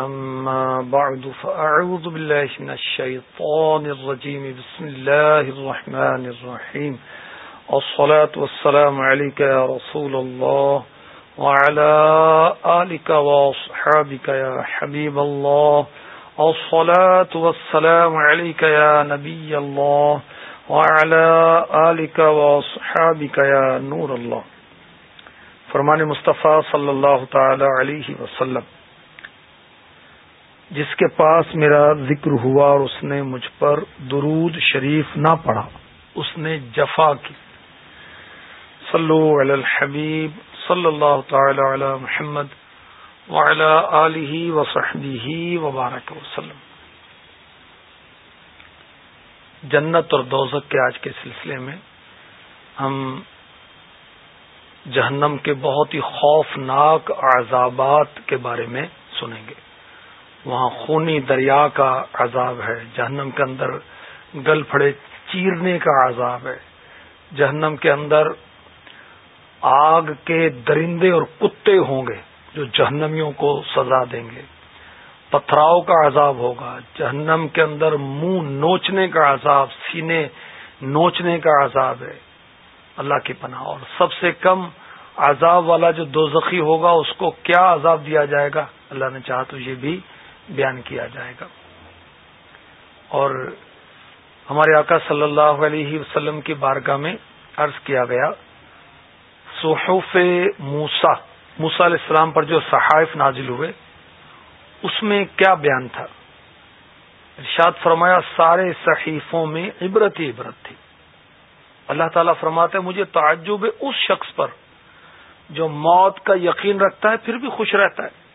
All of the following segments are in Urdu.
أما بعد، فأعوذ بالله من الشيطان الرجيم. بسم الله الرحمن الرحيم. الصلاة والسلام عليك يا رسول الله وعلى آلك وصحابك يا حبيب الله. الصلاة والسلام عليك يا نبي الله وعلى آلك وصحابك يا نور الله. فرمان مصطفیٰ صلی اللہ تعالی علیہ وسلم. جس کے پاس میرا ذکر ہوا اور اس نے مجھ پر درود شریف نہ پڑھا، اس نے جفا کی۔ صلو علی الحبیب، صلی اللہ تعالی علی محمد وعلی آلہ وصحبہ وبارک وسلم۔ جنت اور دوزک کے آج کے سلسلے میں ہم جہنم کے بہت ہی خوفناک عذابات کے بارے میں سنیں گے۔ وہاں خونی دریا کا عذاب ہے، جہنم کے اندر گل پھڑے چیرنے کا عذاب ہے۔ جہنم کے اندر آگ کے درندے اور کتے ہوں گے جو جہنمیوں کو سزا دیں گے۔ پتھراؤ کا عذاب ہوگا، جہنم کے اندر منہ نوچنے کا عذاب، سینے نوچنے کا عذاب ہے۔ اللہ کی پناہ، اور سب سے کم عذاب والا جو دو زخی ہوگا، اس کو کیا عذاب دیا جائے گا؟ اللہ نے چاہا تو یہ بھی بیان کیا جائے گا۔ اور ہمارے آقا صلی اللہ علیہ وسلم کی بارگاہ میں عرض کیا گیا، صحف موسا موسا علیہ السلام پر جو صحائف نازل ہوئے، اس میں کیا بیان تھا؟ ارشاد فرمایا، سارے صحیفوں میں عبرت ہی عبرت تھی۔ اللہ تعالیٰ فرماتے مجھے تعجب ہے اس شخص پر جو موت کا یقین رکھتا ہے، پھر بھی خوش رہتا ہے۔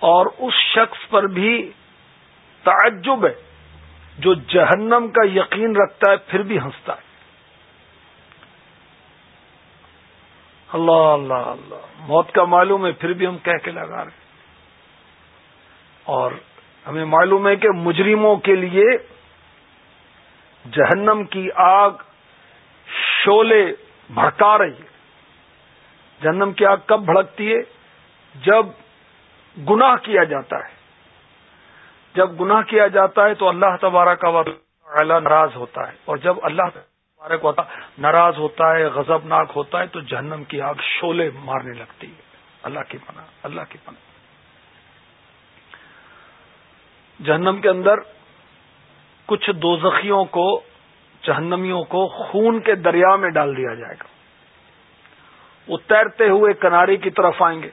اور اس شخص پر بھی تعجب ہے جو جہنم کا یقین رکھتا ہے، پھر بھی ہنستا ہے۔ اللہ اللہ اللہ۔ موت کا معلوم ہے، پھر بھی ہم کہہ کے لگا رہے اور ہمیں معلوم ہے کہ مجرموں کے لیے جہنم کی آگ شولے بھڑکا رہی ہے۔ جہنم کی آگ کب بھڑکتی ہے؟ جب گناہ کیا جاتا ہے۔ جب گناہ کیا جاتا ہے تو اللہ تبارہ کا وعلیٰ ناراض ہوتا ہے۔ اور جب اللہ تبارک و ناراض ہوتا ہے غضب ناک ہوتا ہے، تو جہنم کی آگ شولے مارنے لگتی ہے۔ اللہ کی پناہ، اللہ کی پناہ۔ جہنم کے اندر کچھ دو کو، جہنمیوں کو خون کے دریا میں ڈال دیا جائے گا۔ وہ تیرتے ہوئے کنارے کی طرف آئیں گے۔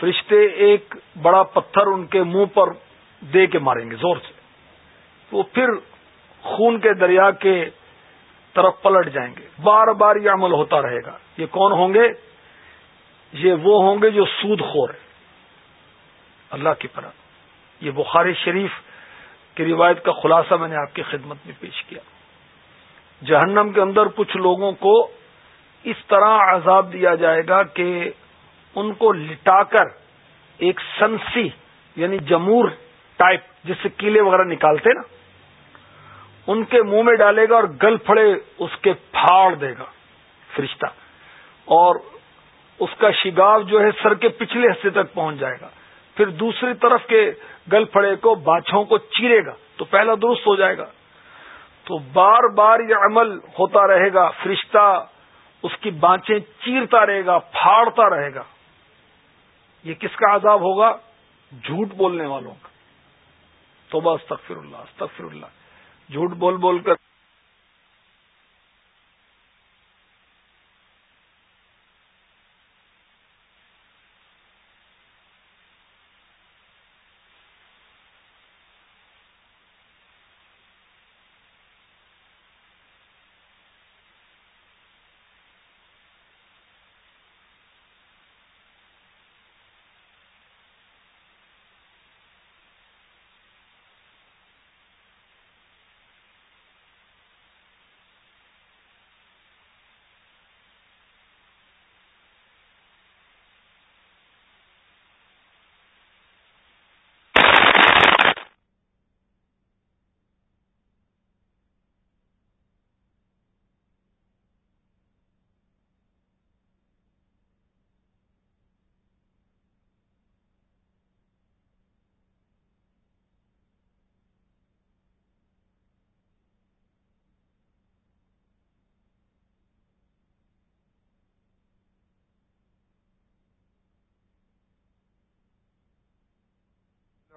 فرشتے ایک بڑا پتھر ان کے منہ پر دے کے ماریں گے زور سے۔ وہ پھر خون کے دریا کے طرف پلٹ جائیں گے۔ بار بار یہ عمل ہوتا رہے گا۔ یہ کون ہوں گے؟ یہ وہ ہوں گے جو سود خور ہے اللہ کی طرح یہ بخاری شریف کی روایت کا خلاصہ میں نے آپ کی خدمت میں پیش کیا۔ جہنم کے اندر کچھ لوگوں کو اس طرح عذاب دیا جائے گا کہ ان کو لٹا کر ایک سنسی یعنی جمور ٹائپ جس سے کیلے وغیرہ نکالتے نا، ان کے منہ میں ڈالے گا اور گل پھڑے اس کے پھاڑ دے گا فرشتہ، اور اس کا شگاف جو ہے سر کے پچھلے حصے تک پہنچ جائے گا۔ پھر دوسری طرف کے گل پھڑے کو، باچھوں کو چیرے گا، تو پہلا درست ہو جائے گا۔ تو بار بار یہ عمل ہوتا رہے گا، فرشتہ اس کی بانچیں چیرتا رہے گا، پھاڑتا رہے گا۔ یہ کس کا عذاب ہوگا؟ جھوٹ بولنے والوں کا۔ تو بس استغفر اللہ استغفر اللہ۔ جھوٹ بول بول کر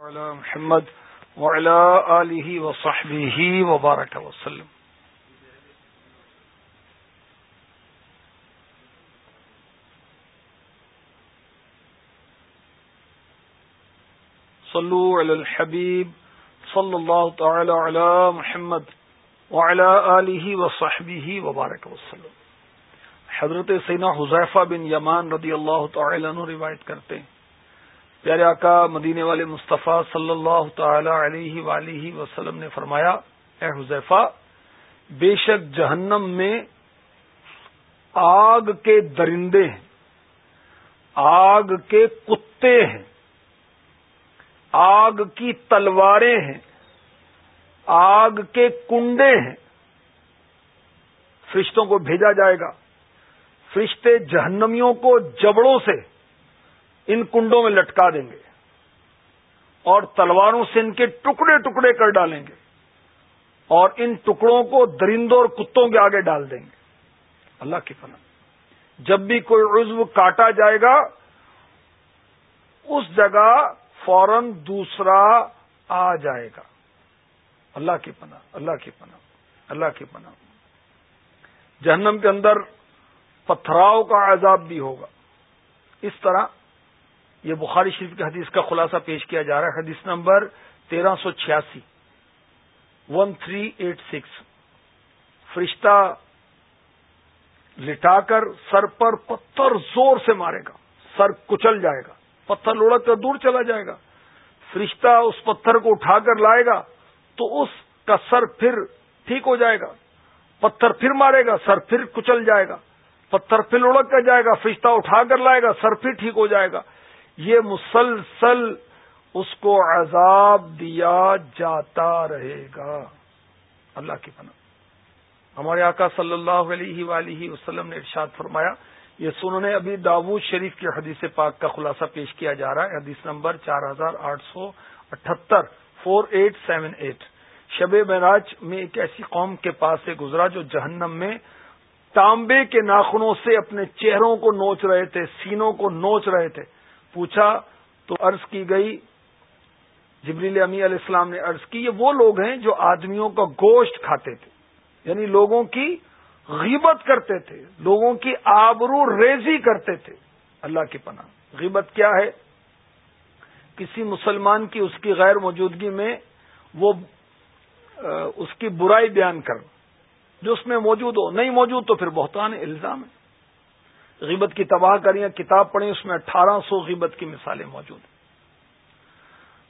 محمد وعلى آله وصحبه وبارك وسلم. صلوا على الحبيب صلى الله تعالى على محمد وعلى آله وصحبه وبارك وسلم. حضرت سینا حذیفہ بن یمان رضی اللہ تعالی عنہ روایت کرتے ہیں پیارے آقا مدینے والے مصطفیٰ صلی اللہ تعالی علیہ ولیہ وسلم نے فرمایا، اے حذیفہ، بے شک جہنم میں آگ کے درندے ہیں، آگ کے کتے ہیں، آگ کی تلواریں ہیں، آگ کے کنڈے ہیں۔ فرشتوں کو بھیجا جائے گا۔ فرشتے جہنمیوں کو جبڑوں سے ان کنڈوں میں لٹکا دیں گے اور تلواروں سے ان کے ٹکڑے ٹکڑے کر ڈالیں گے اور ان ٹکڑوں کو درندوں اور کتوں کے آگے ڈال دیں گے۔ اللہ کی فنم جب بھی کوئی عزو کاٹا جائے گا، اس جگہ فوراً دوسرا آ جائے گا۔ اللہ کی پناہ اللہ کی پناہ اللہ کی پناہ جہنم کے اندر پتھراؤ کا عذاب بھی ہوگا۔ اس طرح یہ بخاری شریف کی حدیث کا خلاصہ پیش کیا جا رہا ہے۔ حدیث نمبر تیرہ سو چھیاسی۔ ون تھری ایٹ سکس فرشتہ لٹا کر سر پر پتھر زور سے مارے گا۔ سر کچل جائے گا۔ پتھر لڑک کر دور چلا جائے گا۔ فرشتہ اس پتھر کو اٹھا کر لائے گا تو اس کا سر پھر ٹھیک ہو جائے گا۔ پتھر پھر مارے گا، سر پھر کچل جائے گا۔ پتھر پھر لڑک کر جائے گا، فرشتہ اٹھا کر لائے گا، سر پھر ٹھیک ہو جائے گا۔ یہ مسلسل اس کو عذاب دیا جاتا رہے گا۔ اللہ کی پناہ۔ ہمارے آقا صلی اللہ علیہ ولیہ وسلم نے ارشاد فرمایا، یہ سننے ابھی داود شریف کی حدیث پاک کا خلاصہ پیش کیا جا رہا ہے۔ حدیث نمبر چار ہزار آٹھ سو اٹھہتر four eight seven eight Shab Miraj میں ایک ایسی قوم کے پاس سے گزرا جو جہنم میں تانبے کے ناخنوں سے اپنے چہروں کو نوچ رہے تھے، سینوں کو نوچ رہے تھے۔ پوچھا تو عرض کی گئی، جبریل امی علیہ السلام نے عرض کی، یہ وہ لوگ ہیں جو آدمیوں کا گوشت کھاتے تھے یعنی لوگوں کی غیبت کرتے تھے، لوگوں کی آبرو ریزی کرتے تھے۔ اللہ کی پناہ۔ غیبت کیا ہے؟ کسی مسلمان کی اس کی غیر موجودگی میں وہ اس کی برائی بیان کر جو اس میں موجود ہو، نہیں موجود تو پھر بہتان الزام ہے۔ غیبت کی تباہ کریاں کتاب پڑھیں، اس میں اٹھارہ سو غیبت کی مثالیں موجود ہیں۔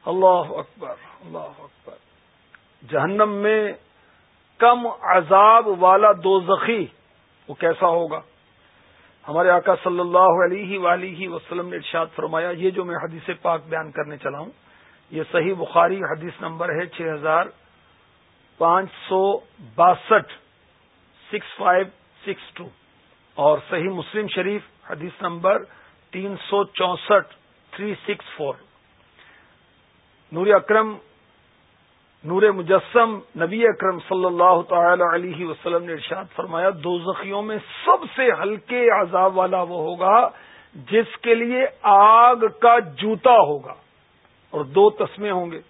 اللہ اکبر اللہ اکبر۔ جہنم میں کم عذاب والا دوزخی، وہ کیسا ہوگا؟ ہمارے آقا صلی اللہ علیہ ولیہ وسلم نے ارشاد فرمایا، یہ جو میں حدیث پاک بیان کرنے چلا ہوں، یہ صحیح بخاری حدیث نمبر ہے چھ ہزار پانچ سو باسٹھ، سکس فائیو سکس ٹو۔ اور صحیح مسلم شریف، حدیث نمبر تین سو چونسٹھ، تھری سکس فور۔ نور اکرم، نور مجسم، نبی اکرم صلی اللہ تعالی علیہ وسلم نے ارشاد فرمایا دو زخیوں میں سب سے ہلکے عذاب والا وہ ہوگا جس کے لیے آگ کا جوتا ہوگا اور دو تسمے ہوں گے۔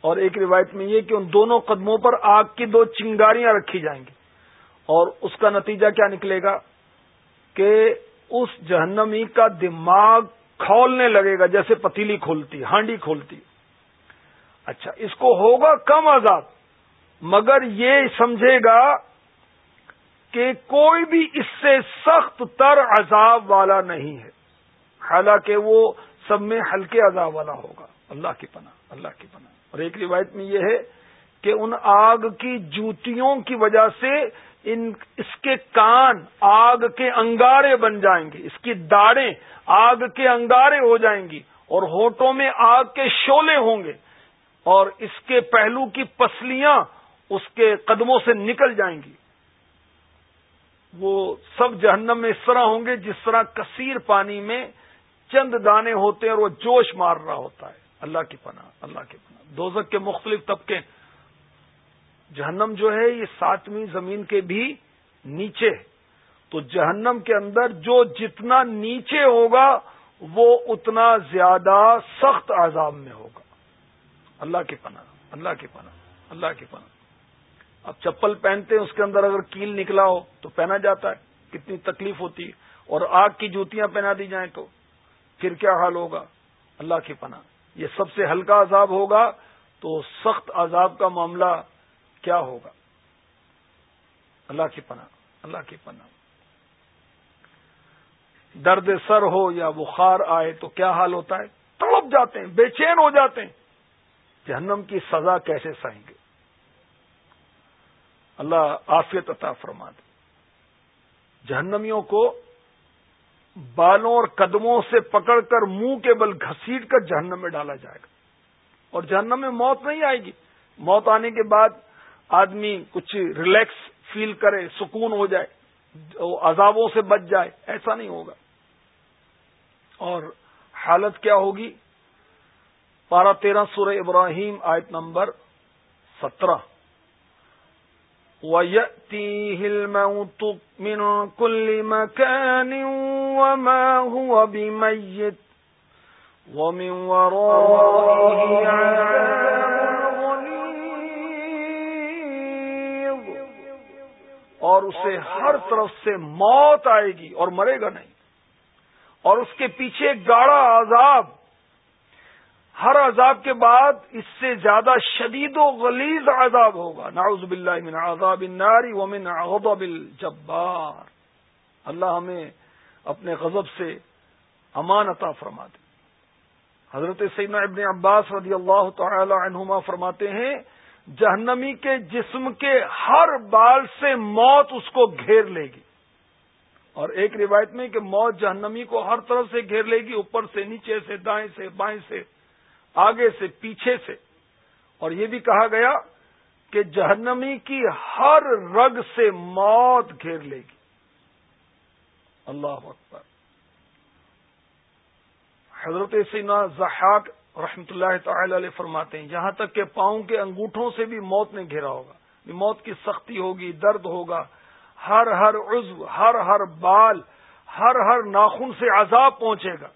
اور ایک روایت میں یہ کہ ان دونوں قدموں پر آگ کی دو چنگاریاں رکھی جائیں گی۔ اور اس کا نتیجہ کیا نکلے گا کہ اس جہنمی کا دماغ کھولنے لگے گا، جیسے پتیلی کھولتی، ہانڈی کھولتی۔ اچھا اس کو ہوگا کم عذاب، مگر یہ سمجھے گا کہ کوئی بھی اس سے سخت تر عذاب والا نہیں ہے۔ حالانکہ وہ سب میں ہلکے عذاب والا ہوگا۔ اللہ کی پناہ، اللہ کی پناہ۔ اور ایک روایت میں یہ ہے کہ ان آگ کی جوتیوں کی وجہ سے ان اس کے کان آگ کے انگارے بن جائیں گے، اس کی داڑیں آگ کے انگارے ہو جائیں گی اور ہوٹوں میں آگ کے شولے ہوں گے اور اس کے پہلو کی پسلیاں اس کے قدموں سے نکل جائیں گی۔ وہ سب جہنم میں اس طرح ہوں گے جس طرح کثیر پانی میں چند دانے ہوتے ہیں اور وہ جوش مار رہا ہوتا ہے۔ اللہ کی پناہ، اللہ کی پناہ۔ دوزک کے مختلف طبقے جہنم جو ہے یہ ساتویں زمین کے بھی نیچے تو جہنم کے اندر جو جتنا نیچے ہوگا، وہ اتنا زیادہ سخت عذاب میں ہوگا۔ اللہ کی پناہ، اللہ کی پناہ، اللہ کی پناہ۔ اب چپل پہنتے ہیں، اس کے اندر اگر کیل نکلا ہو تو پہنا جاتا ہے۔ کتنی تکلیف ہوتی ہے۔ اور آگ کی جوتیاں پہنا دی جائیں تو پھر کیا حال ہوگا؟ اللہ کی پناہ۔ یہ سب سے ہلکا عذاب ہوگا۔ تو سخت عذاب کا معاملہ کیا ہوگا؟ اللہ کی پناہ، اللہ کی پناہ۔ درد سر ہو یا بخار آئے تو کیا حال ہوتا ہے؟ تڑپ جاتے ہیں، بے چین ہو جاتے ہیں۔ جہنم کی سزا کیسے سہیں گے؟ اللہ آفیت عطا فرما دے۔ جہنمیوں کو بالوں اور قدموں سے پکڑ کر منہ کے بل گھسیٹ کر جہنم میں ڈالا جائے گا۔ اور جہنم میں موت نہیں آئے گی۔ موت آنے کے بعد آدمی کچھ ریلیکس فیل کرے، سکون ہو جائے عذابوں سے بچ جائے، ایسا نہیں ہوگا۔ اور حالت کیا ہوگی؟ پارہ تیرہ سورہ ابراہیم آیت نمبر سترہ۔ وَيَأْتِيهِ الْمَوْتُ مِنْ كُلِّ مَكَانٍ وَمَا هُوَ بِمَيِّتٍ وَمِنْ وَرَائِهِ عَذَابٌ اور اسے ہر طرف سے موت آئے گی اور مرے گا نہیں۔ اور اس کے پیچھے گاڑا عذاب۔ ہر عذاب کے بعد اس سے زیادہ شدید و غلیظ عذاب ہوگا۔ ناؤز باللہ من عذاب النار ومن غضب الجبار۔ اللہ ہمیں اپنے غضب سے امان عطا فرما دے۔ حضرت سیدنا ابن عباس رضی اللہ تعالی عنہما فرماتے ہیں جہنمی کے جسم کے ہر بال سے موت اس کو گھیر لے گی۔ اور ایک روایت میں کہ موت جہنمی کو ہر طرف سے گھیر لے گی، اوپر سے، نیچے سے، دائیں سے، بائیں سے، آگے سے، پیچھے سے۔ اور یہ بھی کہا گیا کہ جہنمی کی ہر رگ سے موت گھیر لے گی۔ اللہ اکبر۔ حضرت سینا زحاق رحمت اللہ تعالی علیہ فرماتے ہیں، جہاں تک کہ پاؤں کے انگوٹھوں سے بھی موت نے گھیرا ہوگا موت کی سختی ہوگی، درد ہوگا۔ ہر ہر عضو، ہر ہر بال، ہر ہر ناخن سے عذاب پہنچے گا۔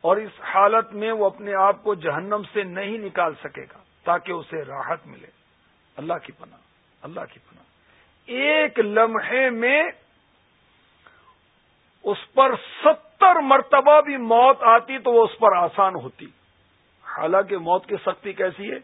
اور اس حالت میں وہ اپنے آپ کو جہنم سے نہیں نکال سکے گا، تاکہ اسے راحت ملے۔ اللہ کی پناہ، اللہ کی پناہ۔ ایک لمحے میں اس پر ستر مرتبہ بھی موت آتی تو وہ اس پر آسان ہوتی۔ حالانکہ موت کی سختی کیسی ہے؟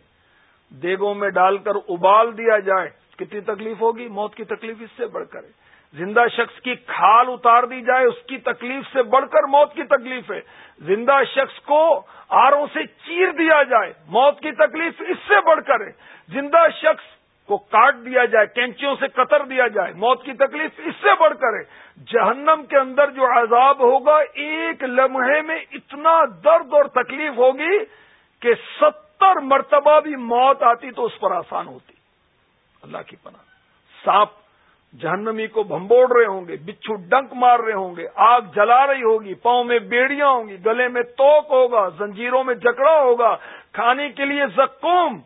دیگوں میں ڈال کر ابال دیا جائے، کتنی تکلیف ہوگی؟ موت کی تکلیف اس سے بڑھ کر ہے۔ زندہ شخص کی کھال اتار دی جائے، اس کی تکلیف سے بڑھ کر موت کی تکلیف ہے۔ زندہ شخص کو آروں سے چیر دیا جائے، موت کی تکلیف اس سے بڑھ کر ہے۔ زندہ شخص کو کاٹ دیا جائے، کینچیوں سے قطر دیا جائے، موت کی تکلیف اس سے بڑھ کر ہے۔ جہنم کے اندر جو عذاب ہوگا، ایک لمحے میں اتنا درد اور تکلیف ہوگی کہ ستر مرتبہ بھی موت آتی تو اس پر آسان ہوتی۔ اللہ کی پناہ۔ سانپ جہنمی کو بھمبوڑ رہے ہوں گے، بچھو ڈنک مار رہے ہوں گے، آگ جلا رہی ہوگی، پاؤں میں بیڑیاں ہوں گی، گلے میں توک ہوگا، زنجیروں میں جکڑا ہوگا، کھانے کے لیے زکوم،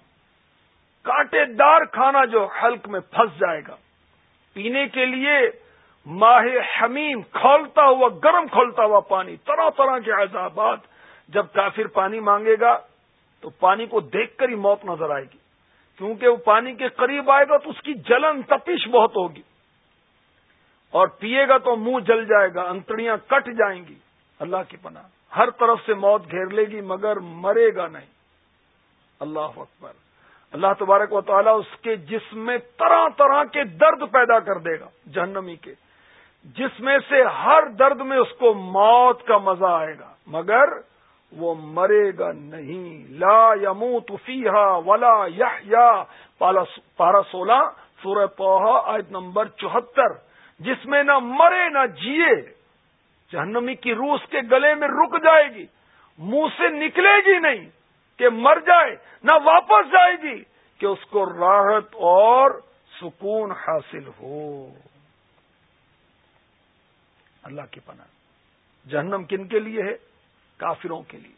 کانٹے دار کھانا جو حلق میں پھنس جائے گا۔ پینے کے لیے ماہ حمیم کھولتا ہوا، گرم کھولتا ہوا پانی، طرح طرح کے عذابات۔ جب کافر پانی مانگے گا تو پانی کو دیکھ کر ہی موت نظر آئے گی۔ کیونکہ وہ پانی کے قریب آئے گا تو اس کی جلن تپش بہت ہوگی۔ اور پیے گا تو منہ جل جائے گا، انتڑیاں کٹ جائیں گی۔ اللہ کی پناہ۔ ہر طرف سے موت گھیر لے گی، مگر مرے گا نہیں۔ اللہ اکبر۔ اللہ تبارک و تعالیٰ اس کے جسم میں طرح طرح کے درد پیدا کر دے گا، جہنمی کے۔ جس میں سے ہر درد میں اس کو موت کا مزہ آئے گا۔ مگر وہ مرے گا نہیں۔ لا یمو تفیحا ولا یا پارا سولہ، سورہ پوہا آیت نمبر چوہتر۔ جس میں نہ مرے نہ جیے، جہنمی کی روح اس کے گلے میں رک جائے گی۔ منہ سے نکلے گی نہیں کہ مر جائے، نہ واپس جائے گی کہ اس کو راحت اور سکون حاصل ہو۔ اللہ کی پناہ۔ جہنم کن کے لیے ہے؟ کافروں کے لیے،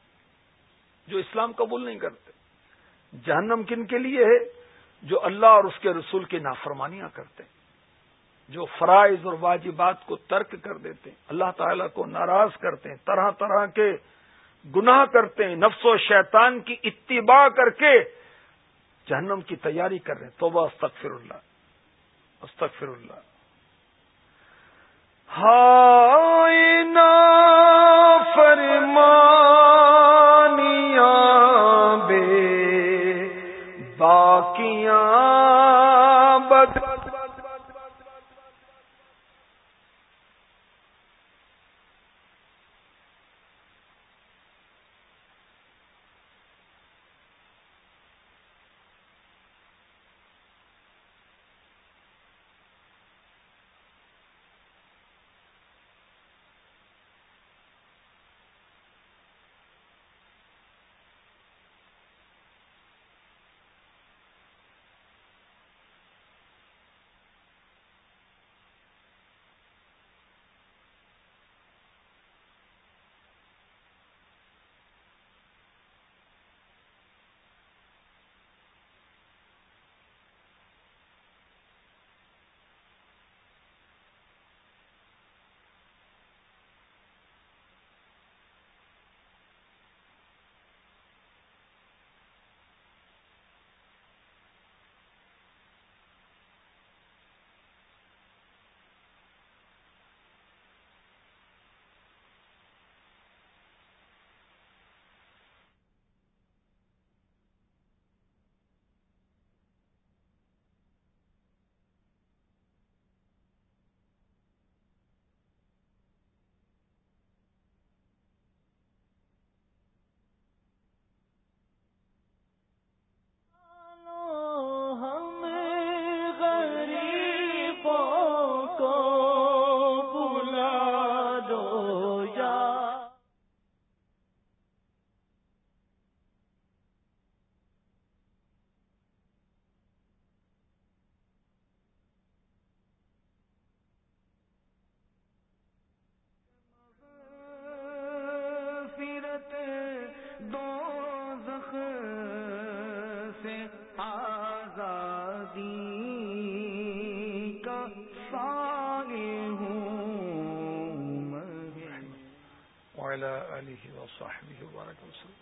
جو اسلام قبول نہیں کرتے۔ جہنم کن کے لیے ہے؟ جو اللہ اور اس کے رسول کی نافرمانیاں کرتے ہیں، جو فرائض اور واجبات کو ترک کر دیتے ہیں۔ اللہ تعالیٰ کو ناراض کرتے ہیں، طرح طرح کے گناہ کرتے ہیں، نفس و شیطان کی اتباع کر کے جہنم کی تیاری کر رہے ہیں۔ توبہ، استغفر اللہ استغفر اللہ۔ ہائے فرمانیاں بے باقیاں صلی اللہ علیہ وسلم.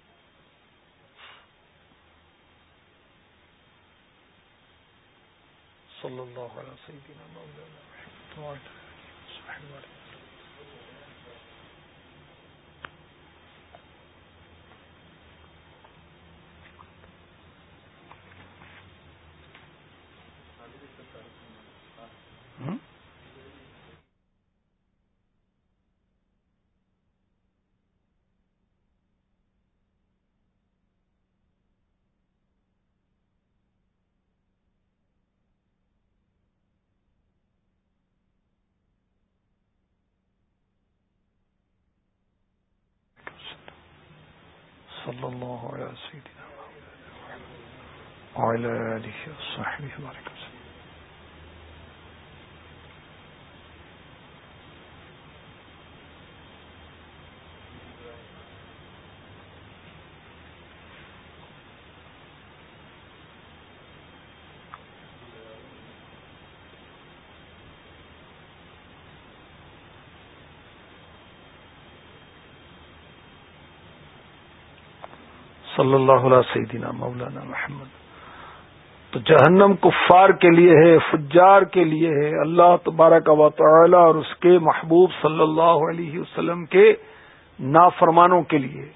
صلى الله على سيدنا وعلى آله وصحبه وبارك. صلی اللہ علیہ صلی اللہ سیدنا مولانا محمد۔ تو جہنم کفار کے لیے ہے، فجار کے لیے ہے۔ اللہ تبارک و تعالی اور اس کے محبوب صلی اللہ علیہ وسلم کے نافرمانوں کے لیے۔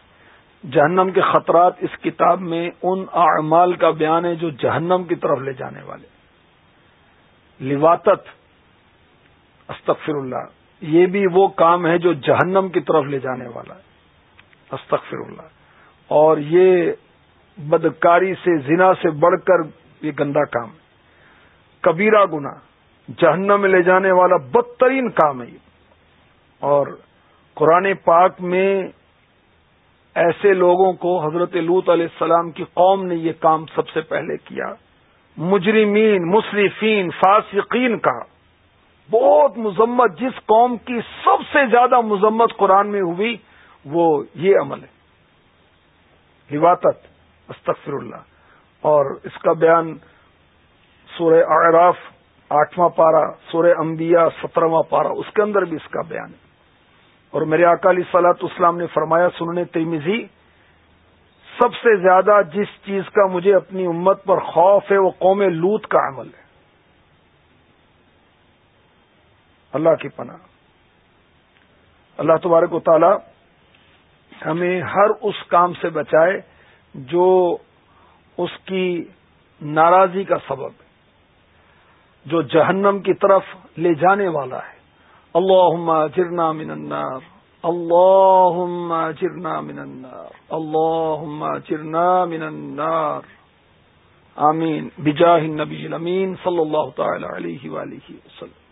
جہنم کے خطرات اس کتاب میں ان اعمال کا بیان ہے جو جہنم کی طرف لے جانے والے۔ لواطت، استغفر اللہ۔ یہ بھی وہ کام ہے جو جہنم کی طرف لے جانے والا۔ ہے استغفر اللہ۔ اور یہ بدکاری سے، زنا سے بڑھ کر یہ گندا کام ہے۔ کبیرہ گنا جہنم میں لے جانے والا بدترین کام ہے یہ۔ اور قرآن پاک میں ایسے لوگوں کو حضرت لوت علیہ السلام کی قوم نے یہ کام سب سے پہلے کیا۔ مجرمین مصرفین فاسقین کا۔ بہت مذمت، جس قوم کی سب سے زیادہ مذمت قرآن میں ہوئی، وہ یہ عمل ہے۔ حواطت استغفر اللہ اور اس کا بیان سورہ اعراف، آٹھواں پارا سورہ انبیاء سترواں پارا اس کے اندر بھی اس کا بیان ہے۔ اور میرے اکالی سلاط اسلام نے فرمایا، سننے تیمیزی سب سے زیادہ جس چیز کا مجھے اپنی امت پر خوف ہے، وہ قوم لوت کا عمل ہے۔ اللہ کی پناہ۔ اللہ تبارک و تعالی ہمیں ہر اس کام سے بچائے جو اس کی ناراضی کا سبب ہے، جو جہنم کی طرف لے جانے والا ہے۔ اللہ جرنا من النار اللہ جرنا من النار اللہ جرنا من النار۔ آمین۔ بجاہ النبی الامین صلی اللہ تعالی علیہ وآلہ وسلم۔